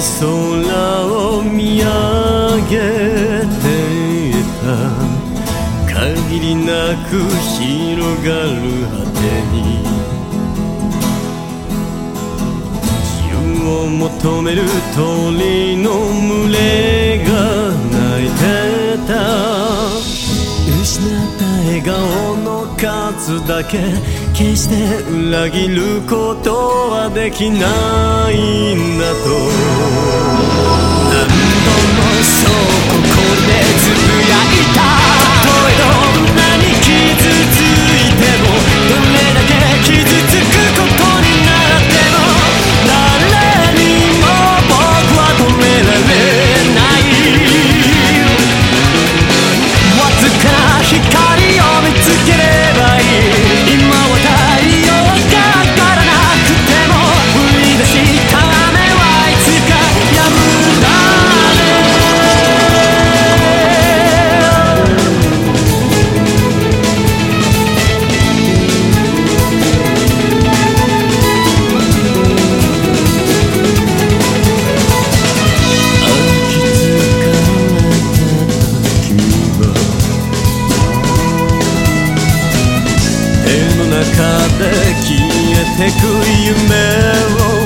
空を見上げてた限りなく広がる果てに。自由を求める鳥の群れが泣いてた。失った笑顔の数だけ。決して裏切ることはできないんだと。何度もそう中で消えてく夢を